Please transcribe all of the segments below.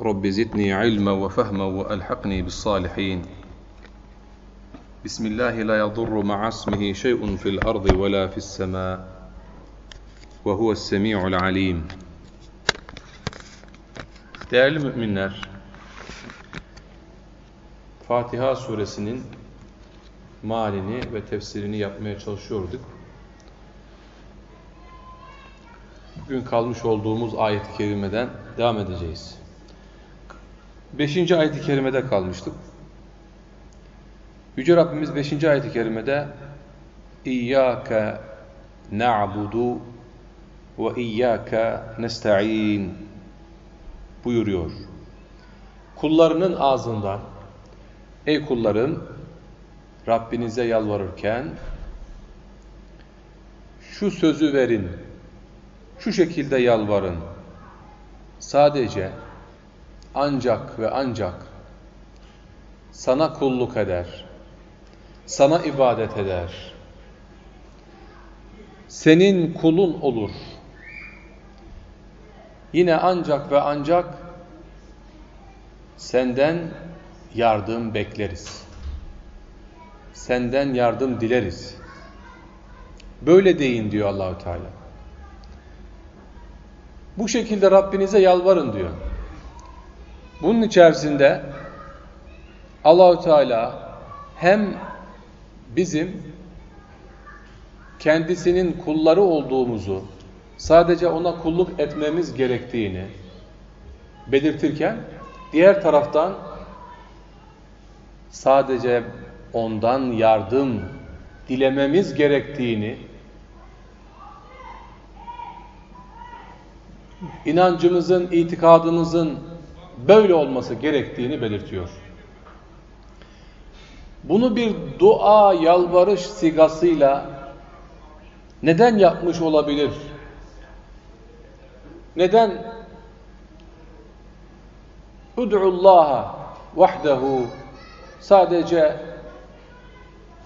رب زدني علما وفهما وألحقني بالصالحين بسم الله لا يضر مع اسمه شيء في الأرض ولا في السماء وهو السميع العليم Değerli müminler, Fatiha suresinin malini ve tefsirini yapmaya çalışıyorduk. Bugün kalmış olduğumuz ayet-i kerimeden devam edeceğiz. Beşinci ayet-i kerimede kalmıştık. Yüce Rabbimiz beşinci ayet-i kerimede İyyâke na'budu ve iyyâke nesta'in buyuruyor. Kullarının ağzından ey kullarım Rabbinize yalvarırken şu sözü verin, şu şekilde yalvarın. Sadece ancak ve ancak sana kulluk eder, sana ibadet eder, senin kulun olur. Yine ancak ve ancak senden yardım bekleriz. Senden yardım dileriz. Böyle deyin diyor Allahü Teala. Bu şekilde Rabbinize yalvarın diyor. Bunun içerisinde Allahü Teala hem bizim kendisinin kulları olduğumuzu, sadece ona kulluk etmemiz gerektiğini belirtirken, diğer taraftan sadece ondan yardım dilememiz gerektiğini, inancımızın, itikadımızın böyle olması gerektiğini belirtiyor. Bunu bir dua, yalvarış sigasıyla neden yapmış olabilir? Neden Ud'ullaha vahdehu sadece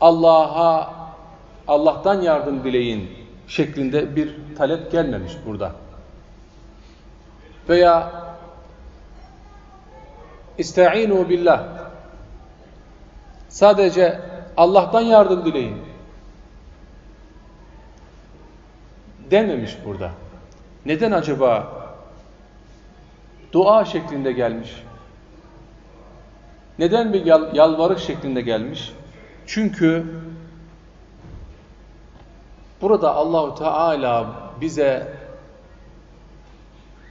Allah'a Allah'tan yardım dileyin şeklinde bir talep gelmemiş burada. Veya İsta'inu billah. Sadece Allah'tan yardım dileyin. Dememiş burada. Neden acaba dua şeklinde gelmiş? Neden bir yal yalvarış şeklinde gelmiş? Çünkü burada Allahu Teala bize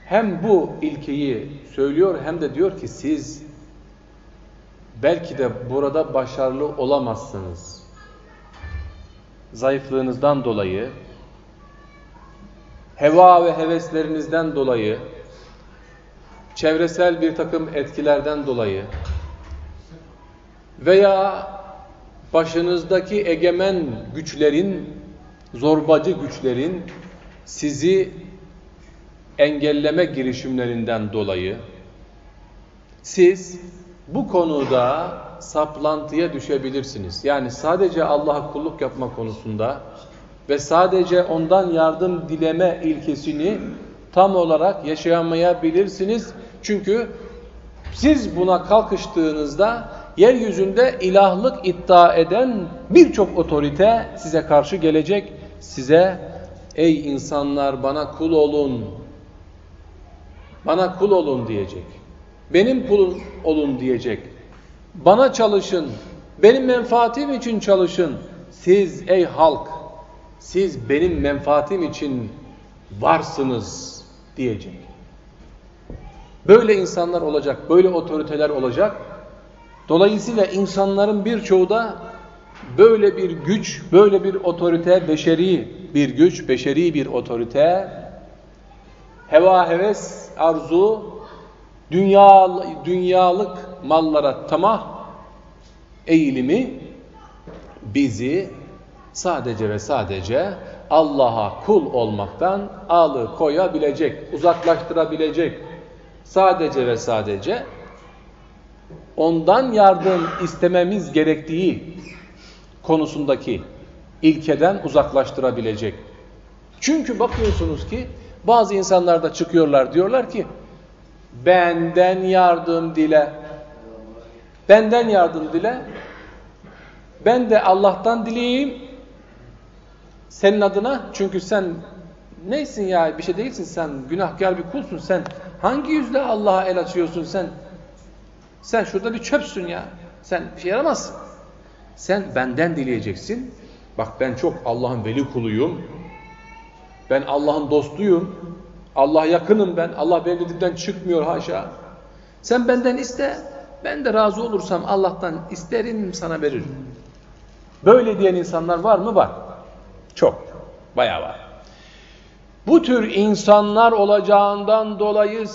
hem bu ilkeyi söylüyor hem de diyor ki siz belki de burada başarılı olamazsınız. Zayıflığınızdan dolayı, heva ve heveslerinizden dolayı, çevresel bir takım etkilerden dolayı veya başınızdaki egemen güçlerin, zorbacı güçlerin sizi engelleme girişimlerinden dolayı siz bu konuda saplantıya düşebilirsiniz. Yani sadece Allah'a kulluk yapma konusunda ve sadece ondan yardım dileme ilkesini tam olarak yaşayamayabilirsiniz. Çünkü siz buna kalkıştığınızda yeryüzünde ilahlık iddia eden birçok otorite size karşı gelecek. Size ey insanlar bana kul olun, bana kul olun diyecek. Benim kulum olun diyecek. Bana çalışın, benim menfaatim için çalışın. Siz ey halk, siz benim menfaatim için varsınız diyecek. Böyle insanlar olacak, böyle otoriteler olacak. Dolayısıyla insanların birçoğu da böyle bir güç, böyle bir otorite, beşeri bir güç, beşeri bir otorite, heva heves, arzu, dünya, dünyalık mallara tamah eğilimi bizi sadece ve sadece Allah'a kul olmaktan alı koyabilecek, uzaklaştırabilecek. Sadece ve sadece ondan yardım istememiz gerektiği konusundaki ilkeden uzaklaştırabilecek. Çünkü bakıyorsunuz ki bazı insanlar da çıkıyorlar diyorlar ki benden yardım dile. Benden yardım dile. Ben de Allah'tan dileyeyim. Senin adına? Çünkü sen neysin ya? Bir şey değilsin sen. Günahkar bir kulsun sen. Hangi yüzle Allah'a el açıyorsun sen? Sen şurada bir çöpsün ya. Sen bir şey yaramazsın. Sen benden dileyeceksin. Bak ben çok Allah'ın veli kuluyum ben Allah'ın dostuyum Allah yakınım ben Allah benim çıkmıyor haşa sen benden iste ben de razı olursam Allah'tan isterim sana veririm böyle diyen insanlar var mı var çok. Bayağı var. Bu tür insanlar olacağından dolayı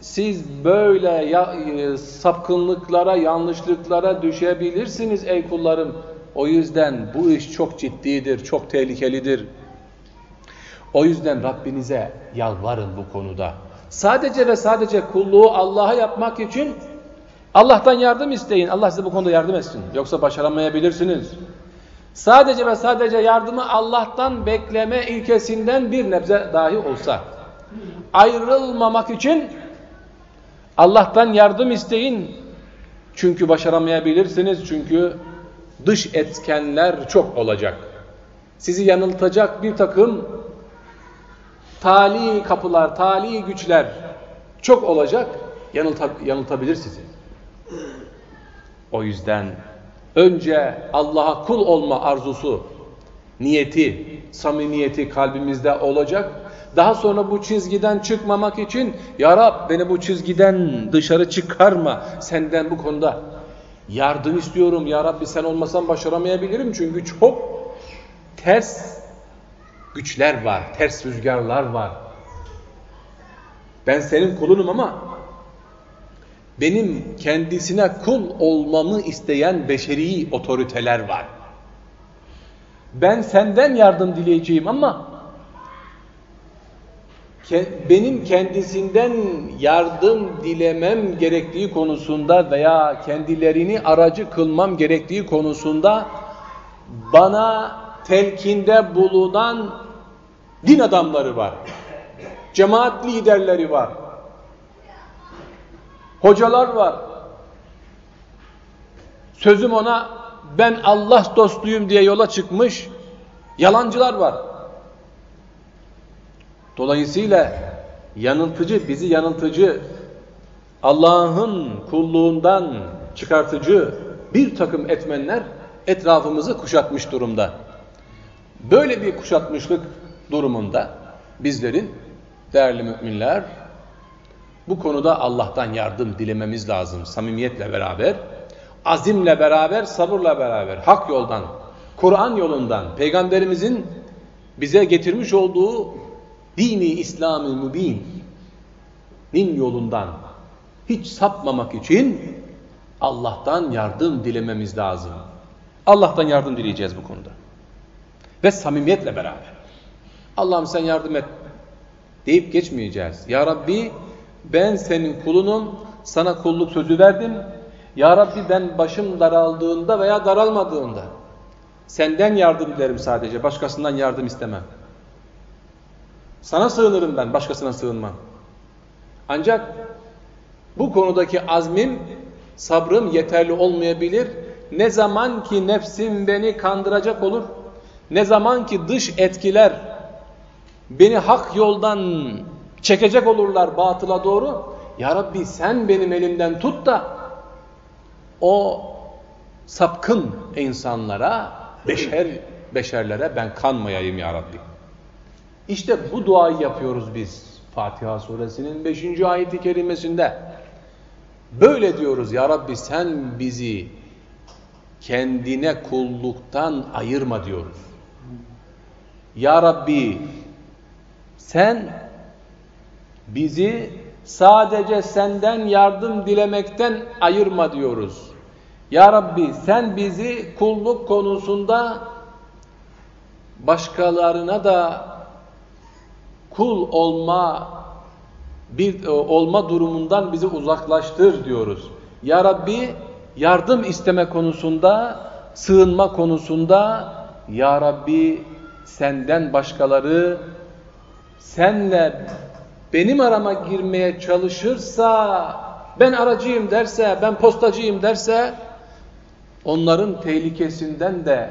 siz böyle ya, e, sapkınlıklara, yanlışlıklara düşebilirsiniz ey kullarım. O yüzden bu iş çok ciddidir, çok tehlikelidir. O yüzden Rabbinize yalvarın bu konuda. Sadece ve sadece kulluğu Allah'a yapmak için Allah'tan yardım isteyin. Allah size bu konuda yardım etsin. Yoksa başaramayabilirsiniz. Sadece ve sadece yardımı Allah'tan bekleme ilkesinden bir nebze dahi olsa ayrılmamak için Allah'tan yardım isteyin. Çünkü başaramayabilirsiniz. Çünkü dış etkenler çok olacak. Sizi yanıltacak bir takım tali kapılar, tali güçler çok olacak. Yanılta, yanıltabilir sizi. O yüzden önce Allah'a kul olma arzusu, niyeti, samimiyeti kalbimizde olacak. Daha sonra bu çizgiden çıkmamak için Ya Rab beni bu çizgiden dışarı çıkarma senden bu konuda. Yardım istiyorum Ya Rabbi sen olmasan başaramayabilirim çünkü çok ters güçler var, ters rüzgarlar var. Ben senin kulunum ama benim kendisine kul olmamı isteyen beşeri otoriteler var. Ben senden yardım dileyeceğim ama benim kendisinden yardım dilemem gerektiği konusunda veya kendilerini aracı kılmam gerektiği konusunda bana telkinde bulunan din adamları var. Cemaat liderleri var hocalar var. Sözüm ona ben Allah dostuyum diye yola çıkmış yalancılar var. Dolayısıyla yanıltıcı, bizi yanıltıcı, Allah'ın kulluğundan çıkartıcı bir takım etmenler etrafımızı kuşatmış durumda. Böyle bir kuşatmışlık durumunda bizlerin değerli müminler bu konuda Allah'tan yardım dilememiz lazım samimiyetle beraber, azimle beraber, sabırla beraber, hak yoldan, Kur'an yolundan, Peygamberimizin bize getirmiş olduğu dini İslam-ı Mübin'in yolundan hiç sapmamak için Allah'tan yardım dilememiz lazım. Allah'tan yardım dileyeceğiz bu konuda. Ve samimiyetle beraber. Allah'ım sen yardım et deyip geçmeyeceğiz. Ya Rabbi ben senin kulunum, sana kulluk sözü verdim. Ya Rabbi ben başım daraldığında veya daralmadığında senden yardım dilerim sadece, başkasından yardım istemem. Sana sığınırım ben, başkasına sığınmam. Ancak bu konudaki azmim, sabrım yeterli olmayabilir. Ne zaman ki nefsim beni kandıracak olur, ne zaman ki dış etkiler beni hak yoldan çekecek olurlar batıla doğru. Ya Rabbi sen benim elimden tut da o sapkın insanlara, beşer beşerlere ben kanmayayım ya Rabbi. İşte bu duayı yapıyoruz biz. Fatiha suresinin 5. ayeti kerimesinde. Böyle diyoruz ya Rabbi sen bizi kendine kulluktan ayırma diyoruz. Ya Rabbi sen Bizi sadece senden yardım dilemekten ayırma diyoruz. Ya Rabbi sen bizi kulluk konusunda başkalarına da kul olma bir olma durumundan bizi uzaklaştır diyoruz. Ya Rabbi yardım isteme konusunda, sığınma konusunda Ya Rabbi senden başkaları senle benim arama girmeye çalışırsa, ben aracıyım derse, ben postacıyım derse, onların tehlikesinden de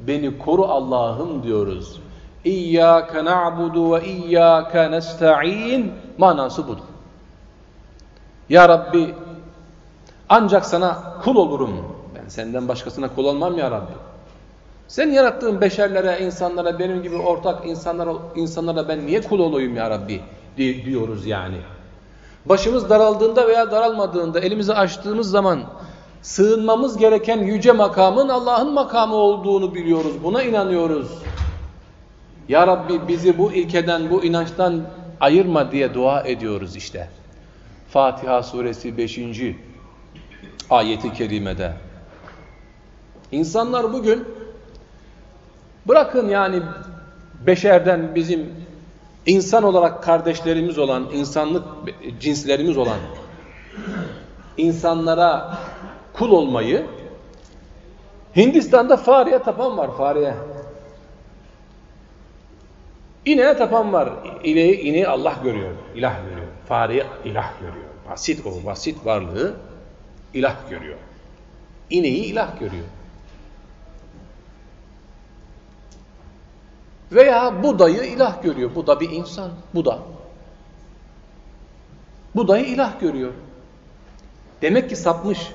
beni koru Allah'ım diyoruz. İyyâke na'budu ve iyyâke nesta'in manası budur. Ya Rabbi ancak sana kul olurum. Ben senden başkasına kul olmam ya Rabbi. Sen yarattığın beşerlere, insanlara, benim gibi ortak insanlara, insanlara ben niye kul olayım ya Rabbi diyoruz yani. Başımız daraldığında veya daralmadığında elimizi açtığımız zaman sığınmamız gereken yüce makamın Allah'ın makamı olduğunu biliyoruz. Buna inanıyoruz. Ya Rabbi bizi bu ilkeden, bu inançtan ayırma diye dua ediyoruz işte. Fatiha suresi 5. ayeti kerimede. İnsanlar bugün bırakın yani beşerden bizim insan olarak kardeşlerimiz olan, insanlık cinslerimiz olan insanlara kul olmayı Hindistan'da fareye tapan var, fareye. İneğe tapan var. İneği, ineği Allah görüyor, ilah görüyor. Fareye ilah görüyor. Basit o, basit varlığı ilah görüyor. İneği ilah görüyor. Veya Buda'yı ilah görüyor. Bu da bir insan. Buda. Buda'yı ilah görüyor. Demek ki sapmış.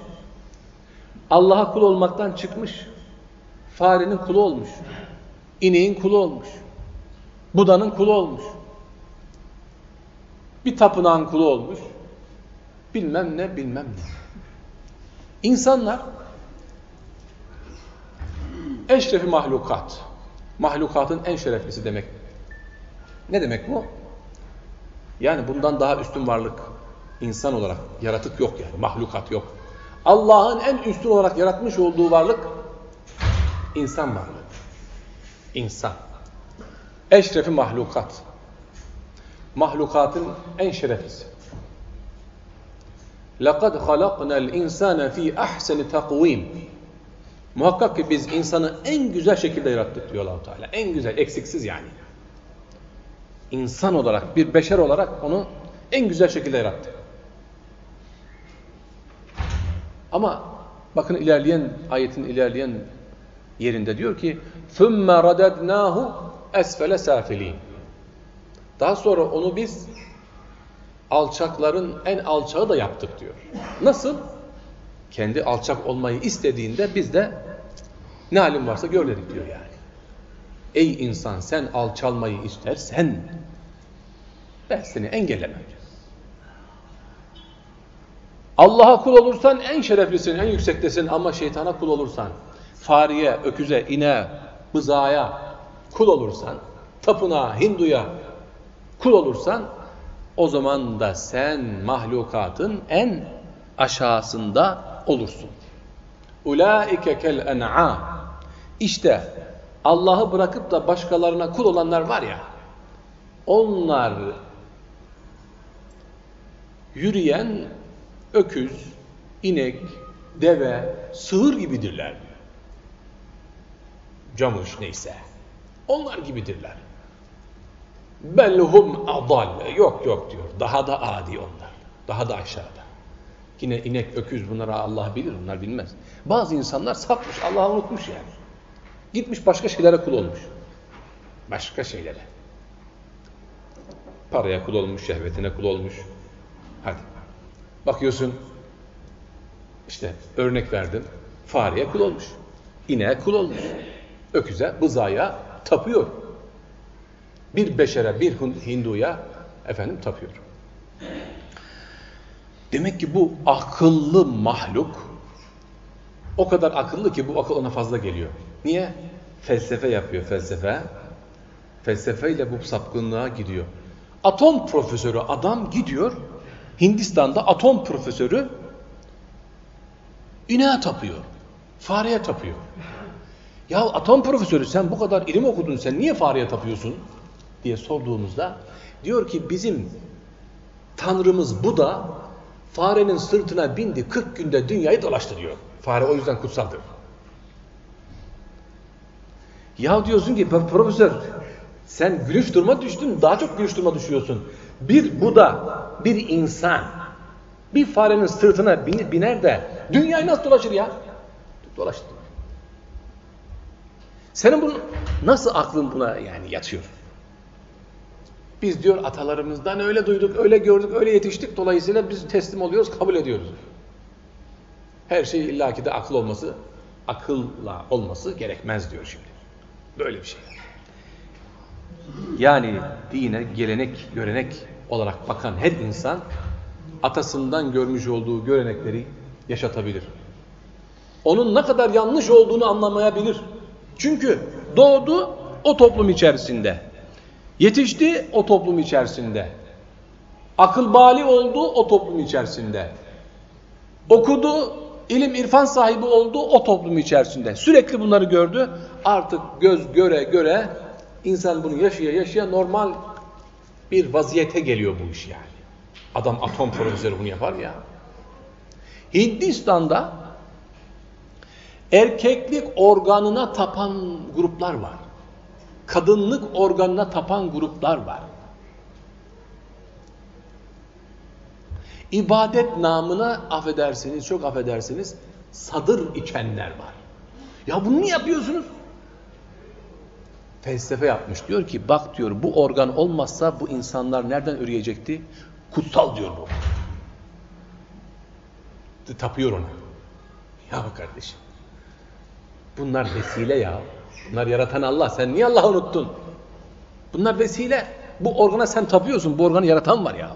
Allah'a kul olmaktan çıkmış. Farenin kulu olmuş. İneğin kulu olmuş. Buda'nın kulu olmuş. Bir tapınağın kulu olmuş. Bilmem ne bilmem ne. İnsanlar eşrefi mahlukat Mahlukatın en şereflisi demek. Ne demek bu? Yani bundan daha üstün varlık insan olarak yaratık yok yani mahlukat yok. Allah'ın en üstün olarak yaratmış olduğu varlık insan varlığı. İnsan. Eşrefi mahlukat. Mahlukatın en şereflisi. لَقَدْ خَلَقْنَا الْاِنْسَانَ ف۪ي اَحْسَنِ تَقْو۪يمٍ Muhakkak ki biz insanı en güzel şekilde yarattık diyor allah Teala. En güzel, eksiksiz yani. İnsan olarak, bir beşer olarak onu en güzel şekilde yarattık. Ama bakın ilerleyen, ayetin ilerleyen yerinde diyor ki ثُمَّ رَدَدْنَاهُ esfele safilin. Daha sonra onu biz alçakların en alçağı da yaptık diyor. Nasıl? Kendi alçak olmayı istediğinde biz de ne halin varsa gör diyor yani. Ey insan sen alçalmayı istersen ben seni engellemem. Allah'a kul olursan en şereflisin, en yüksektesin ama şeytana kul olursan, fariye, öküze, ine, bızaya, kul olursan, tapınağa, hinduya kul olursan o zaman da sen mahlukatın en aşağısında olursun. Ulaike kel en'a. İşte Allah'ı bırakıp da başkalarına kul olanlar var ya. Onlar yürüyen öküz, inek, deve, sığır gibidirler. Camış neyse. Onlar gibidirler. Belhum adal. Yok yok diyor. Daha da adi onlar. Daha da aşağıda. Yine inek, öküz bunlara Allah bilir. Onlar bilmez. Bazı insanlar sapmış. Allah'ı unutmuş yani. Gitmiş başka şeylere kul olmuş. Başka şeylere. Paraya kul olmuş, şehvetine kul olmuş. Hadi. Bakıyorsun işte örnek verdim. Fareye kul olmuş. İneğe kul olmuş öküze, bızaya tapıyor. Bir beşere, bir Hinduya efendim tapıyor. Demek ki bu akıllı mahluk o kadar akıllı ki bu akıl ona fazla geliyor. Niye? Felsefe yapıyor felsefe. Felsefeyle bu sapkınlığa gidiyor. Atom profesörü adam gidiyor Hindistan'da atom profesörü İneğe tapıyor. Fareye tapıyor. Ya atom profesörü sen bu kadar ilim okudun sen niye fareye tapıyorsun? diye sorduğumuzda diyor ki bizim tanrımız bu da farenin sırtına bindi 40 günde dünyayı dolaştı diyor. Fare o yüzden kutsaldır. Ya diyorsun ki profesör sen gülüş durma düştün daha çok gülüş durma düşüyorsun. Bir Buda, bir insan bir farenin sırtına biner de dünyayı nasıl dolaşır ya? Dolaştı. Senin bunu nasıl aklın buna yani yatıyor? Biz diyor atalarımızdan öyle duyduk, öyle gördük, öyle yetiştik. Dolayısıyla biz teslim oluyoruz, kabul ediyoruz. Her şey illaki de akıl olması, akılla olması gerekmez diyor şimdi. Böyle bir şey. Yani dine gelenek, görenek olarak bakan her insan atasından görmüş olduğu görenekleri yaşatabilir. Onun ne kadar yanlış olduğunu anlamayabilir. Çünkü doğdu o toplum içerisinde. Yetişti o toplum içerisinde. Akıl bali oldu o toplum içerisinde. Okudu, ilim irfan sahibi oldu o toplum içerisinde. Sürekli bunları gördü. Artık göz göre göre insan bunu yaşaya yaşaya normal bir vaziyete geliyor bu iş yani. Adam atom profesörü bunu yapar ya? Hindistan'da erkeklik organına tapan gruplar var. Kadınlık organına tapan gruplar var. İbadet namına affedersiniz, çok affedersiniz, sadır içenler var. Ya bunu niye yapıyorsunuz? Felsefe yapmış. Diyor ki bak diyor bu organ olmazsa bu insanlar nereden üreyecekti? Kutsal diyor bu. Tapıyor ona. Ya kardeşim. Bunlar vesile ya. Bunlar yaratan Allah. Sen niye Allah'ı unuttun? Bunlar vesile. Bu organa sen tapıyorsun. Bu organı yaratan var ya.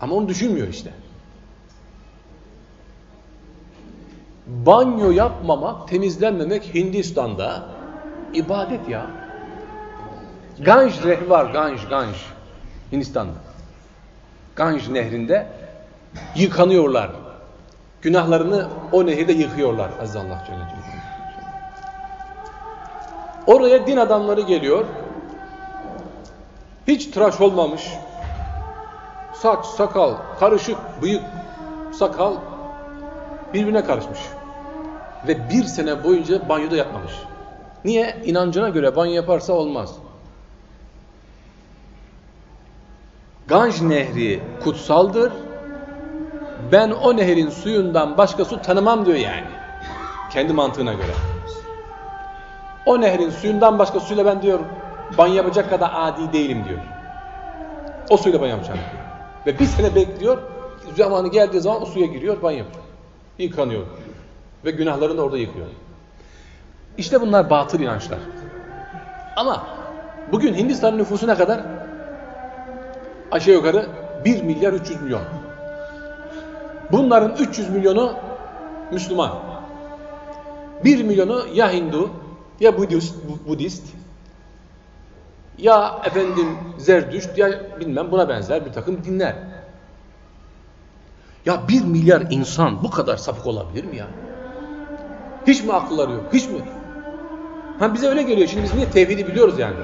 Ama onu düşünmüyor işte. Banyo yapmamak, temizlenmemek Hindistan'da ibadet ya. Ganj nehri var, Ganj, Ganj. Hindistan'da. Ganj nehrinde yıkanıyorlar. Günahlarını o nehirde yıkıyorlar. Aziz Allah Celle Oraya din adamları geliyor. Hiç tıraş olmamış. Saç, sakal, karışık, bıyık, sakal birbirine karışmış. Ve bir sene boyunca banyoda yapmamış. Niye? İnancına göre banyo yaparsa olmaz. Ganj nehri kutsaldır. Ben o nehrin suyundan başka su tanımam diyor yani. Kendi mantığına göre. O nehrin suyundan başka suyla ben diyor banyo yapacak kadar adi değilim diyor. O suyla banyo yapacağım diyor. Ve bir sene bekliyor. Zamanı geldiği zaman o suya giriyor banyo yapıyor. Yıkanıyor. Ve günahlarını da orada yıkıyor. İşte bunlar batıl inançlar. Ama bugün Hindistan nüfusu ne kadar? Aşağı yukarı 1 milyar 300 milyon. Bunların 300 milyonu Müslüman. 1 milyonu ya Hindu ya Budist, Budist ya efendim Zerdüşt ya bilmem buna benzer bir takım dinler. Ya 1 milyar insan bu kadar sapık olabilir mi ya? Hiç mi akılları yok? Hiç mi? Ha bize öyle geliyor. Şimdi biz niye tevhidi biliyoruz yani.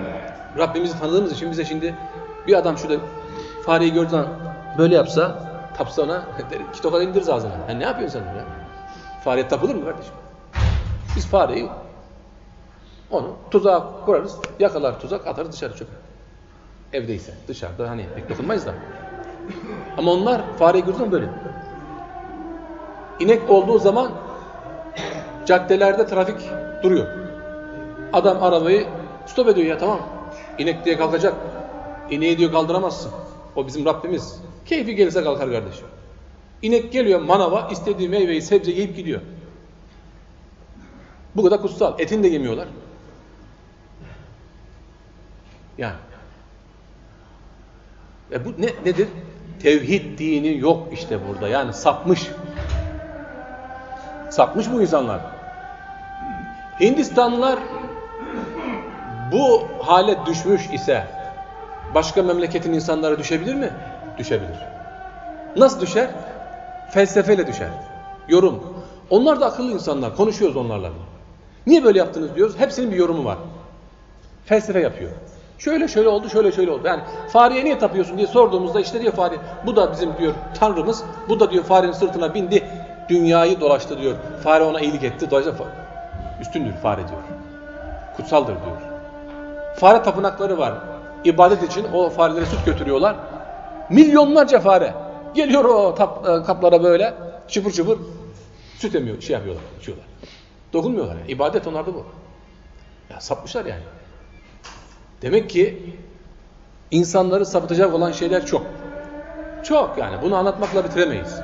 Rabbimizi tanıdığımız için bize şimdi bir adam şurada fareyi gördüğü zaman böyle yapsa tapsa ona iki tokat indiririz ağzına. Yani ne yapıyorsun sen ya? Fareye tapılır mı kardeşim? Biz fareyi onu tuzağa kurarız, yakalar tuzak atarız dışarı çöpe. Evdeyse dışarıda hani pek dokunmayız da. Ama onlar fareyi gördüğü böyle. İnek olduğu zaman caddelerde trafik duruyor. Adam arabayı stop ediyor ya tamam. İnek diye kalkacak. İneği diyor kaldıramazsın. O bizim Rabbimiz. Keyfi gelirse kalkar kardeşim. İnek geliyor manava istediği meyveyi sebze yiyip gidiyor. Bu kadar kutsal. Etini de yemiyorlar. Yani. E bu ne, nedir? Tevhid dini yok işte burada. Yani sapmış. Sapmış bu insanlar. Hindistanlılar bu hale düşmüş ise başka memleketin insanları düşebilir mi? Düşebilir. Nasıl düşer? felsefeyle düşer. Yorum. Onlar da akıllı insanlar. Konuşuyoruz onlarla. Niye böyle yaptınız diyoruz. Hepsinin bir yorumu var. Felsefe yapıyor. Şöyle şöyle oldu, şöyle şöyle oldu. Yani fareye niye tapıyorsun diye sorduğumuzda işte diyor fare, bu da bizim diyor tanrımız, bu da diyor farenin sırtına bindi, dünyayı dolaştı diyor. Fare ona iyilik etti, dolayısıyla üstündür fare diyor. Kutsaldır diyor. Fare tapınakları var. İbadet için o farelere süt götürüyorlar. Milyonlarca fare. Geliyor o tap, e, kaplara böyle çıpır çıpır süt emiyor, şey yapıyorlar, içiyorlar. Dokunmuyorlar yani. İbadet onlarda bu. Ya sapmışlar yani. Demek ki insanları sapıtacak olan şeyler çok. Çok yani bunu anlatmakla bitiremeyiz.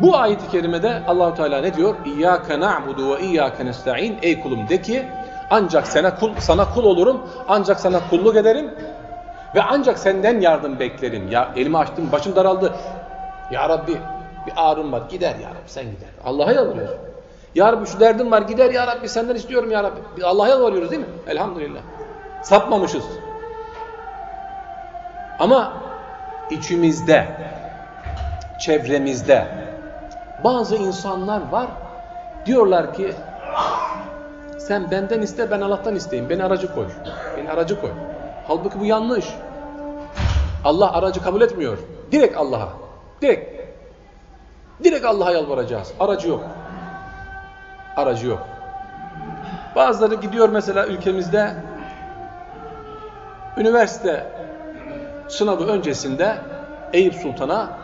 Bu ayet-i kerimede Allahu Teala ne diyor? İyyâke na'budu ve iyyâke nesta'in. Ey kulum de ki ancak sana kul sana kul olurum, ancak sana kulluk ederim ve ancak senden yardım beklerim. Ya elimi açtım, başım daraldı. Ya Rabbi bir ağrım var, gider ya Rabbi sen gider. Allah'a yalvarıyoruz. Ya Rabbi şu derdim var, gider ya Rabbi senden istiyorum ya Rabbi. Biz Allah'a yalvarıyoruz değil mi? Elhamdülillah. Sapmamışız. Ama içimizde, çevremizde bazı insanlar var. Diyorlar ki sen benden iste ben Allah'tan isteyeyim. Beni aracı koy. Beni aracı koy. Halbuki bu yanlış. Allah aracı kabul etmiyor. Direkt Allah'a. Direkt. Direkt Allah'a yalvaracağız. Aracı yok. Aracı yok. Bazıları gidiyor mesela ülkemizde üniversite sınavı öncesinde Eyüp Sultan'a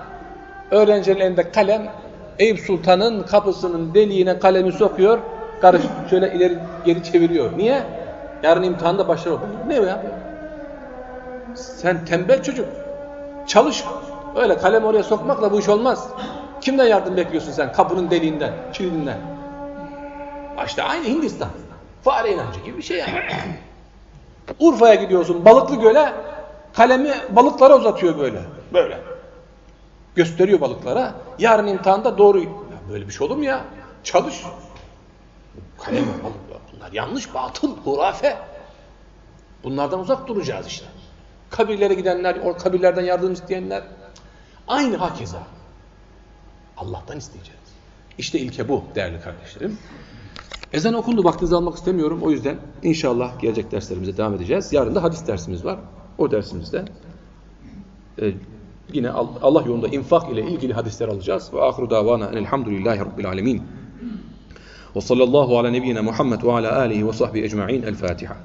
öğrencilerin elinde kalem Eyüp Sultan'ın kapısının deliğine kalemi sokuyor karış şöyle ileri geri çeviriyor. Niye? Yarın imtihanda başarı olur. Ne ya? Sen tembel çocuk. Çalış. Öyle kalem oraya sokmakla bu iş olmaz. Kimden yardım bekliyorsun sen? Kapının deliğinden, kilidinden. İşte aynı Hindistan. Fare inancı gibi bir şey yani. Urfa'ya gidiyorsun balıklı göle kalemi balıklara uzatıyor böyle. Böyle. Gösteriyor balıklara. Yarın imtihanda doğru. Ya böyle bir şey olur mu ya? Çalış. Kalem balık. Bunlar yanlış, batıl, hurafe. Bunlardan uzak duracağız işte. Kabirlere gidenler, o kabirlerden yardım isteyenler. Aynı hakeza. Allah'tan isteyeceğiz. İşte ilke bu değerli kardeşlerim. Ezan okundu vaktinizi almak istemiyorum. O yüzden inşallah gelecek derslerimize devam edeceğiz. Yarın da hadis dersimiz var. O dersimizde e, yine Allah yolunda infak ile ilgili hadisler alacağız. Ve ahiru davana enelhamdülillahi rabbil alemin. Ve sallallahu ala nebiyyina Muhammed ve ala alihi ve sahbihi ecma'in. El Fatiha.